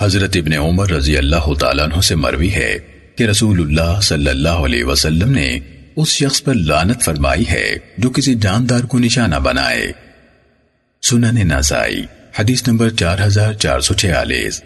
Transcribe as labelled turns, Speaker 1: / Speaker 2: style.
Speaker 1: حضرت ابن عمر رضی اللہ تعالیٰ عنہ سے مروی ہے کہ رسول اللہ صلی اللہ علیہ وسلم نے اس شخص پر لانت فرمائی ہے جو کسی جاندار کو نشانہ بنائے۔ سنن نسائی، حدیث نمبر چار ہزار چار سو چھیالیس۔